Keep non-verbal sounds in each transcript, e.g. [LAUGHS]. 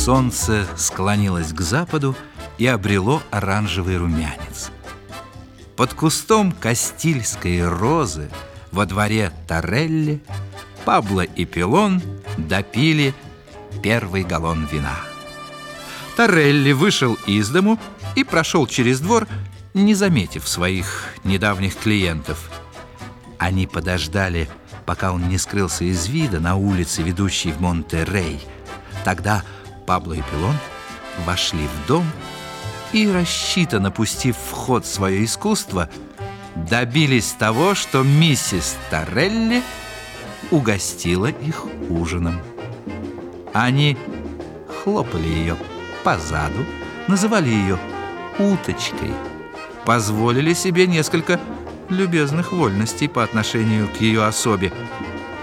Солнце склонилось к западу и обрело оранжевый румянец. Под кустом Кастильской розы во дворе Торелли Пабло и Пилон допили первый галлон вина. Торелли вышел из дому и прошел через двор, не заметив своих недавних клиентов. Они подождали, пока он не скрылся из вида на улице, ведущей в Монтерей. Тогда Пабло и Пилон вошли в дом и, рассчитанно пустив в ход свое искусство, добились того, что миссис Торелли угостила их ужином. Они хлопали ее по заду, называли ее уточкой, позволили себе несколько любезных вольностей по отношению к ее особе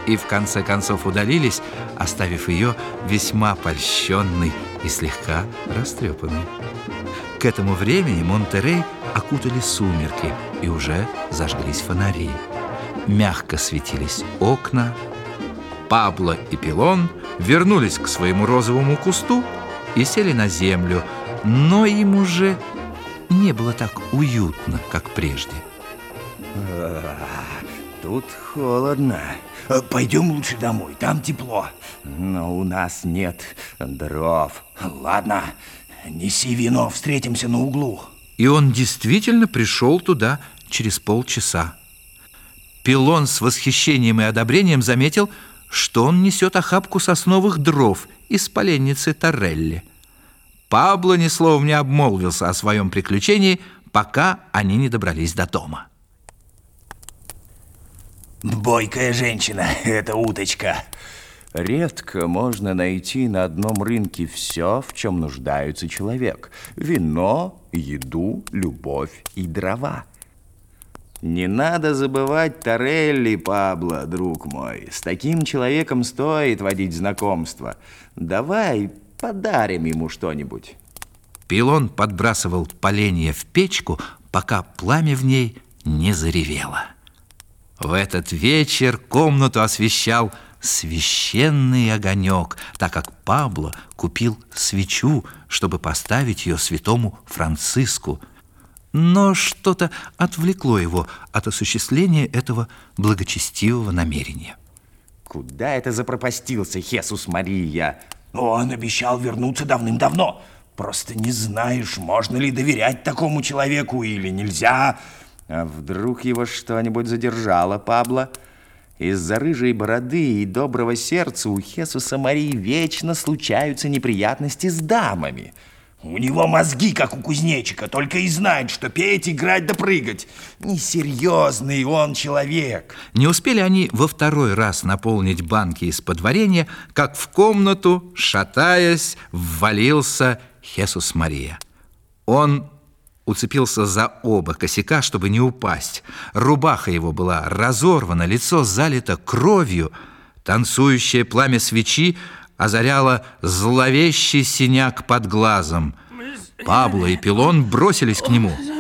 и в конце концов удалились, оставив ее весьма польщенной и слегка растрепанной. К этому времени Монтерей окутали сумерки, и уже зажглись фонари. Мягко светились окна. Пабло и Пилон вернулись к своему розовому кусту и сели на землю, но им уже не было так уютно, как прежде. Тут холодно. Пойдем лучше домой, там тепло. Но у нас нет дров. Ладно, неси вино, встретимся на углу. И он действительно пришел туда через полчаса. Пилон с восхищением и одобрением заметил, что он несет охапку сосновых дров из поленницы Торелли. Пабло ни словом не обмолвился о своем приключении, пока они не добрались до дома. Бойкая женщина, [LAUGHS] это уточка. Редко можно найти на одном рынке все, в чем нуждается человек. Вино, еду, любовь и дрова. Не надо забывать Торелли, Пабло, друг мой. С таким человеком стоит водить знакомство. Давай подарим ему что-нибудь. Пилон подбрасывал поленья в печку, пока пламя в ней не заревело. В этот вечер комнату освещал священный огонек, так как Пабло купил свечу, чтобы поставить ее святому Франциску. Но что-то отвлекло его от осуществления этого благочестивого намерения. Куда это запропастился Хесус Мария? Он обещал вернуться давным-давно. Просто не знаешь, можно ли доверять такому человеку или нельзя. А вдруг его что-нибудь задержало, Пабло? Из-за рыжей бороды и доброго сердца у Хесуса Марии вечно случаются неприятности с дамами. У него мозги, как у кузнечика, только и знает, что петь, играть да прыгать. Несерьезный он человек. Не успели они во второй раз наполнить банки из подворения, как в комнату, шатаясь, ввалился Хесус Мария. Он уцепился за оба косяка, чтобы не упасть. Рубаха его была разорвана, лицо залито кровью. Танцующее пламя свечи озаряло зловещий синяк под глазом. Пабло и Пилон бросились к нему –